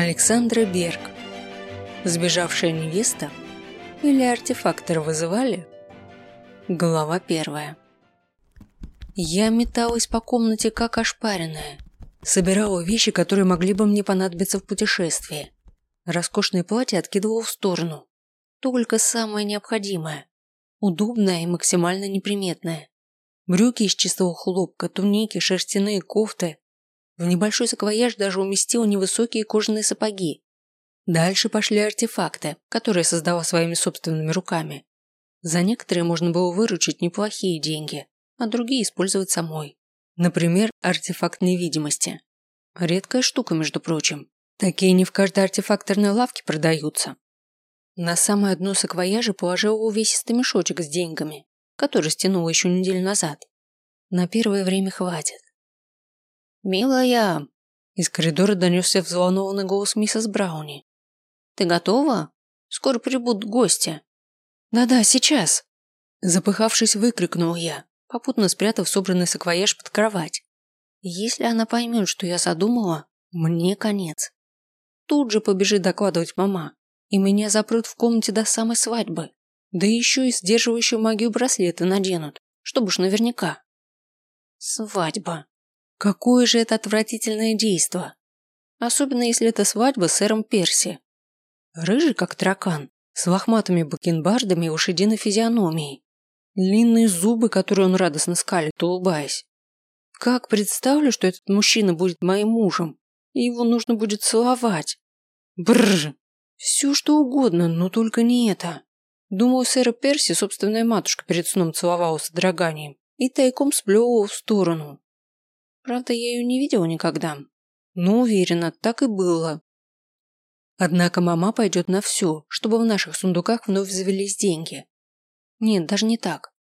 Александра Берг. Сбежавшая невеста или артефактор вызывали? Глава первая. Я металась по комнате как ошпаренная. Собирала вещи, которые могли бы мне понадобиться в путешествии. Роскошное платье откидывала в сторону. Только самое необходимое. Удобное и максимально неприметное. Брюки из чистого хлопка, туники, шерстяные кофты, в небольшой саквояж даже уместил невысокие кожаные сапоги. Дальше пошли артефакты, которые создала своими собственными руками. За некоторые можно было выручить неплохие деньги, а другие использовать самой. Например, артефакт невидимости. Редкая штука, между прочим. Такие не в каждой артефакторной лавке продаются. На самое дно саквояжа положила увесистый мешочек с деньгами, который стянула еще неделю назад. На первое время хватит. «Милая!» Из коридора донесся взволнованный голос миссис Брауни. «Ты готова? Скоро прибудут гости». «Да-да, сейчас!» Запыхавшись, выкрикнул я, попутно спрятав собранный саквояж под кровать. «Если она поймет, что я задумала, мне конец. Тут же побежит докладывать мама, и меня запрут в комнате до самой свадьбы. Да еще и сдерживающую магию браслеты наденут, чтобы уж наверняка. Свадьба. Какое же это отвратительное действо. Особенно если это свадьба с сэром Перси. Рыжий, как таракан, с лохматыми бакенбардами и лошадиной физиономией. Длинные зубы, которые он радостно скалит, улыбаясь. Как представлю, что этот мужчина будет моим мужем, и его нужно будет целовать. Бррр. Все что угодно, но только не это. Думаю, сэра Перси собственная матушка перед сном целовала с дороганием и тайком сплевывала в сторону. Правда, я ее не видела никогда. Но уверена, так и было. Однако мама пойдет на все, чтобы в наших сундуках вновь завелись деньги. Нет, даже не так.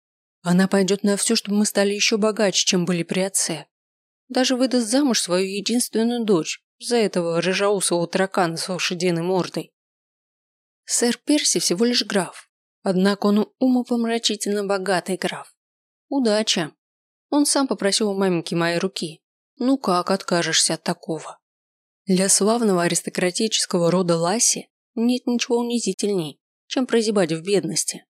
Она пойдет на все, чтобы мы стали еще богаче, чем были при отце. Даже выдаст замуж свою единственную дочь за этого рыжоусого таракана с лошадиной мордой. Сэр Перси всего лишь граф, однако он умопомрачительно богатый граф. Удача. Он сам попросил у маменьки моей руки. Ну как откажешься от такого? Для славного аристократического рода Ласи нет ничего унизительней, чем прозябать в бедности.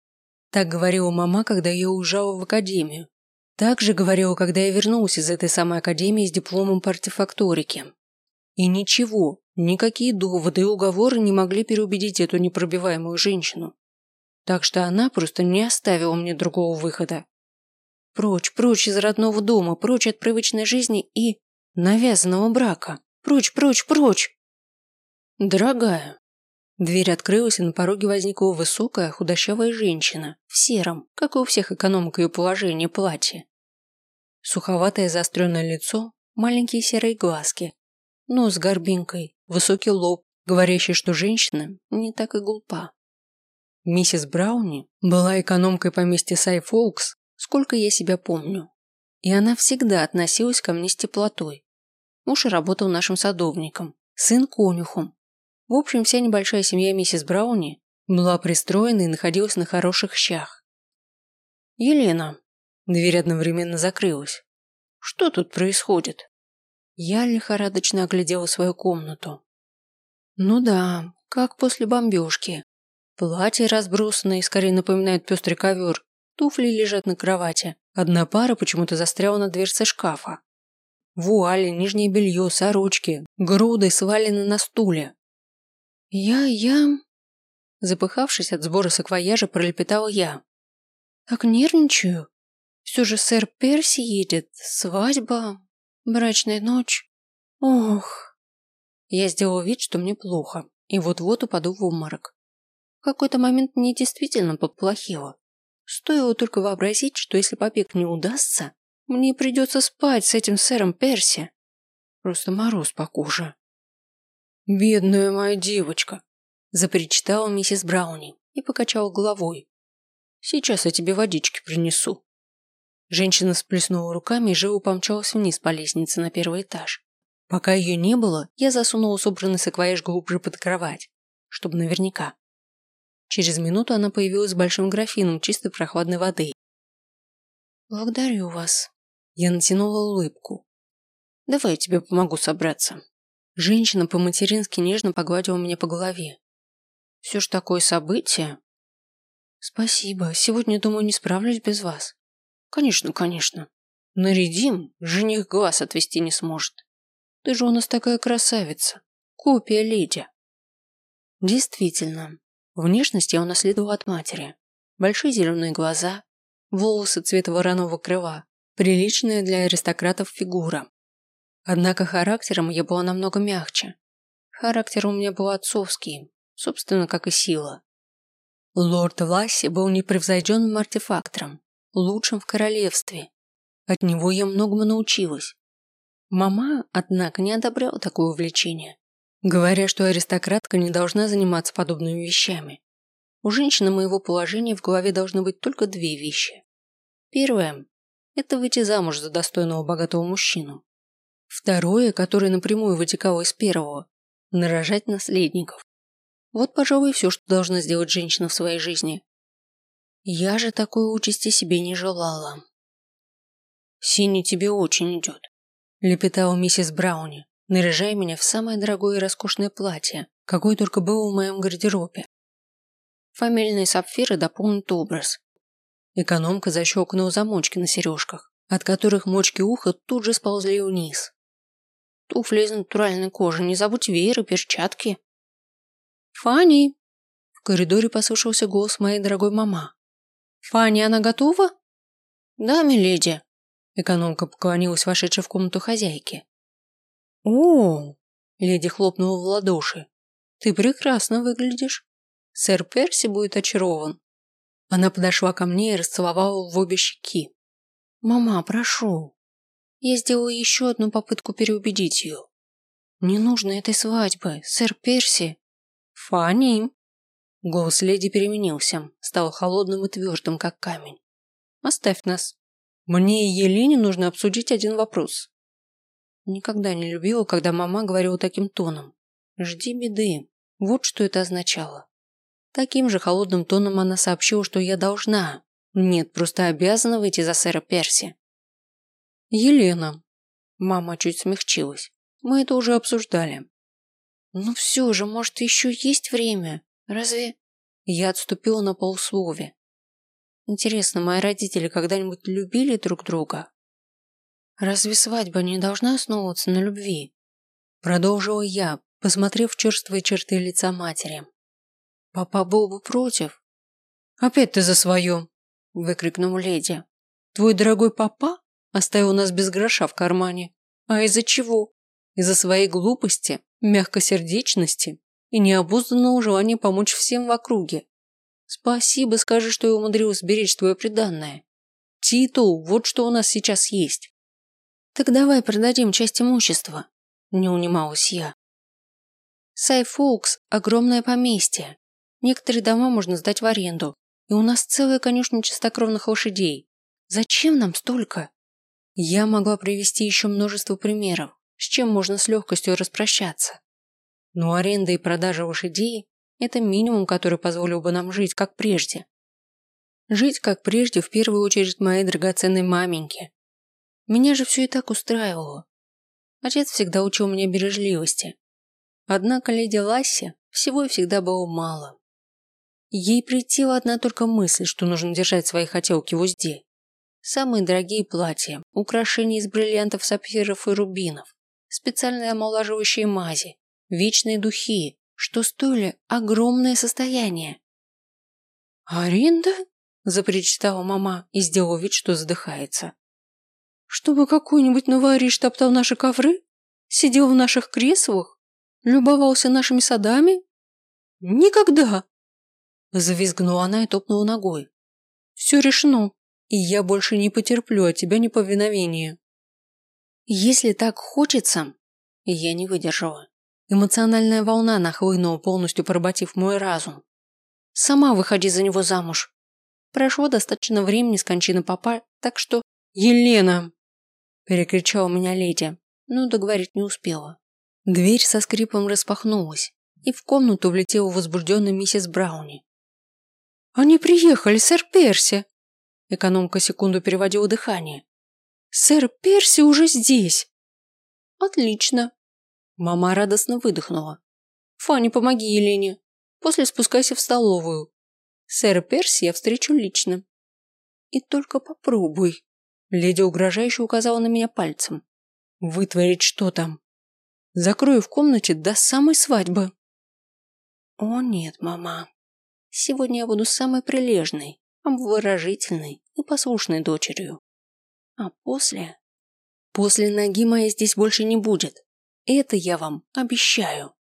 Так говорила мама, когда я уезжала в академию. Так же говорила, когда я вернулась из этой самой академии с дипломом по артефакторике. И ничего, никакие доводы и уговоры не могли переубедить эту непробиваемую женщину. Так что она просто не оставила мне другого выхода. Прочь, прочь из родного дома, прочь от привычной жизни и навязанного брака. Прочь, прочь, прочь. Дорогая. Дверь открылась, и на пороге возникла высокая, худощавая женщина в сером, как и у всех экономок ее положения, платье. Суховатое заостренное лицо, маленькие серые глазки, нос с горбинкой, высокий лоб, говорящий, что женщина не так и глупа. Миссис Брауни была экономкой поместья Сайфолкс сколько я себя помню. И она всегда относилась ко мне с теплотой. Муж работал нашим садовником, сын конюхом. В общем, вся небольшая семья миссис Брауни была пристроена и находилась на хороших щах. «Елена», дверь одновременно закрылась. «Что тут происходит?» Я лихорадочно оглядела свою комнату. Ну да, как после бомбежки. Платье разбросанное и скорее напоминает пестрый ковер, Туфли лежат на кровати. Одна пара почему-то застряла на дверце шкафа. Вуали, нижнее белье, сорочки, груды свалены на стуле. Я, я... Запыхавшись от сбора саквояжа, пролепетал я. Так нервничаю. Все же сэр Перси едет, свадьба, брачная ночь. Ох. Я сделал вид, что мне плохо, и вот-вот упаду в обморок. В какой-то момент мне действительно поплохело. Стоило только вообразить, что если побег не удастся, мне придется спать с этим сэром Перси. Просто мороз по коже. «Бедная моя девочка!» – запричитала миссис Брауни и покачала головой. «Сейчас я тебе водички принесу». Женщина сплеснула руками и живо помчалась вниз по лестнице на первый этаж. Пока ее не было, я засунула собранный саквояж глубже под кровать, чтобы наверняка. Через минуту она появилась с большим графином чистой прохладной воды. «Благодарю вас». Я натянула улыбку. «Давай я тебе помогу собраться». Женщина по-матерински нежно погладила меня по голове. Все ж такое событие. Спасибо. Сегодня, думаю, не справлюсь без вас. Конечно, конечно. Нарядим, жених глаз отвести не сможет. Ты же у нас такая красавица. Копия леди. Действительно, внешность я унаследовала от матери. Большие зеленые глаза, волосы цвета вороного крыла, приличная для аристократов фигура. Однако характером я была намного мягче. Характер у меня был отцовский, собственно, как и сила. Лорд Ласси был непревзойденным артефактором, лучшим в королевстве. От него я многому научилась. Мама, однако, не одобряла такое увлечение, говоря, что аристократка не должна заниматься подобными вещами. У женщины моего положения в голове должны быть только две вещи. Первое – это выйти замуж за достойного богатого мужчину. Второе, которое напрямую вытекало из первого – нарожать наследников. Вот, пожалуй, все, что должна сделать женщина в своей жизни. Я же такой участи себе не желала. «Синий тебе очень идет», – лепетала миссис Брауни, наряжая меня в самое дорогое и роскошное платье, какое только было в моем гардеробе. Фамильные сапфиры дополнят образ. Экономка защелкнула замочки на сережках, от которых мочки уха тут же сползли вниз. Туфли из натуральной кожи, не забудь веер и перчатки. «Фанни!» В коридоре послышался голос моей дорогой мама. «Фанни, она готова?» «Да, миледи». Экономка поклонилась вошедшей в комнату хозяйки. «О!» Леди хлопнула в ладоши. «Ты прекрасно выглядишь. Сэр Перси будет очарован». Она подошла ко мне и расцеловала в обе щеки. «Мама, прошу». Я сделала еще одну попытку переубедить ее. «Не нужно этой свадьбы, сэр Перси. «Фанни!» Голос леди переменился, стал холодным и твердым, как камень. «Оставь нас. Мне и Елене нужно обсудить один вопрос». Никогда не любила, когда мама говорила таким тоном. «Жди беды». Вот что это означало. Таким же холодным тоном она сообщила, что я должна, нет, просто обязана выйти за сэра Перси. «Елена». Мама чуть смягчилась. «Мы это уже обсуждали. Ну все же, может, еще есть время? Разве... Я отступила на полуслове. Интересно, мои родители когда-нибудь любили друг друга? Разве свадьба не должна основываться на любви? Продолжила я, посмотрев черствые черты лица матери. Папа был бы против. Опять ты за свое, выкрикнул леди. Твой дорогой папа оставил нас без гроша в кармане. А из-за чего? Из-за своей глупости мягкосердечности и необузданного желания помочь всем в округе. Спасибо, скажи, что я умудрилась сберечь твое преданное. Титул, вот что у нас сейчас есть. Так давай продадим часть имущества, не унималась я. Сайфолкс – огромное поместье. Некоторые дома можно сдать в аренду, и у нас целая конюшня чистокровных лошадей. Зачем нам столько? Я могла привести еще множество примеров с чем можно с легкостью распрощаться. Но аренда и продажа лошадей – это минимум, который позволил бы нам жить как прежде. Жить как прежде в первую очередь моей драгоценной маменьке. Меня же все и так устраивало. Отец всегда учил меня бережливости. Однако леди Ласси всего и всегда было мало. Ей притила одна только мысль, что нужно держать свои хотелки в узде. Самые дорогие платья, украшения из бриллиантов, сапфиров и рубинов, специальные омолаживающие мази, вечные духи, что стоили огромное состояние. «Аренда?» – запричитала мама и сделала вид, что задыхается. «Чтобы какой-нибудь новориш топтал наши ковры? Сидел в наших креслах? Любовался нашими садами? Никогда!» Завизгнула она и топнула ногой. «Все решено, и я больше не потерплю от тебя неповиновения». Если так хочется, я не выдержала. Эмоциональная волна нахлынула, полностью поработив мой разум. Сама выходи за него замуж. Прошло достаточно времени с кончины папа, так что... Елена! Перекричала меня леди, но договорить не успела. Дверь со скрипом распахнулась, и в комнату влетела возбужденная миссис Брауни. «Они приехали, сэр Перси!» Экономка секунду переводила дыхание. Сэр Перси уже здесь. Отлично. Мама радостно выдохнула. «Фанни, помоги Елене. После спускайся в столовую. Сэра Перси я встречу лично». «И только попробуй», – леди угрожающе указала на меня пальцем. «Вытворить что там? Закрою в комнате до самой свадьбы». «О нет, мама. Сегодня я буду самой прилежной, обворожительной и послушной дочерью. А после...» «После ноги моей здесь больше не будет. Это я вам обещаю.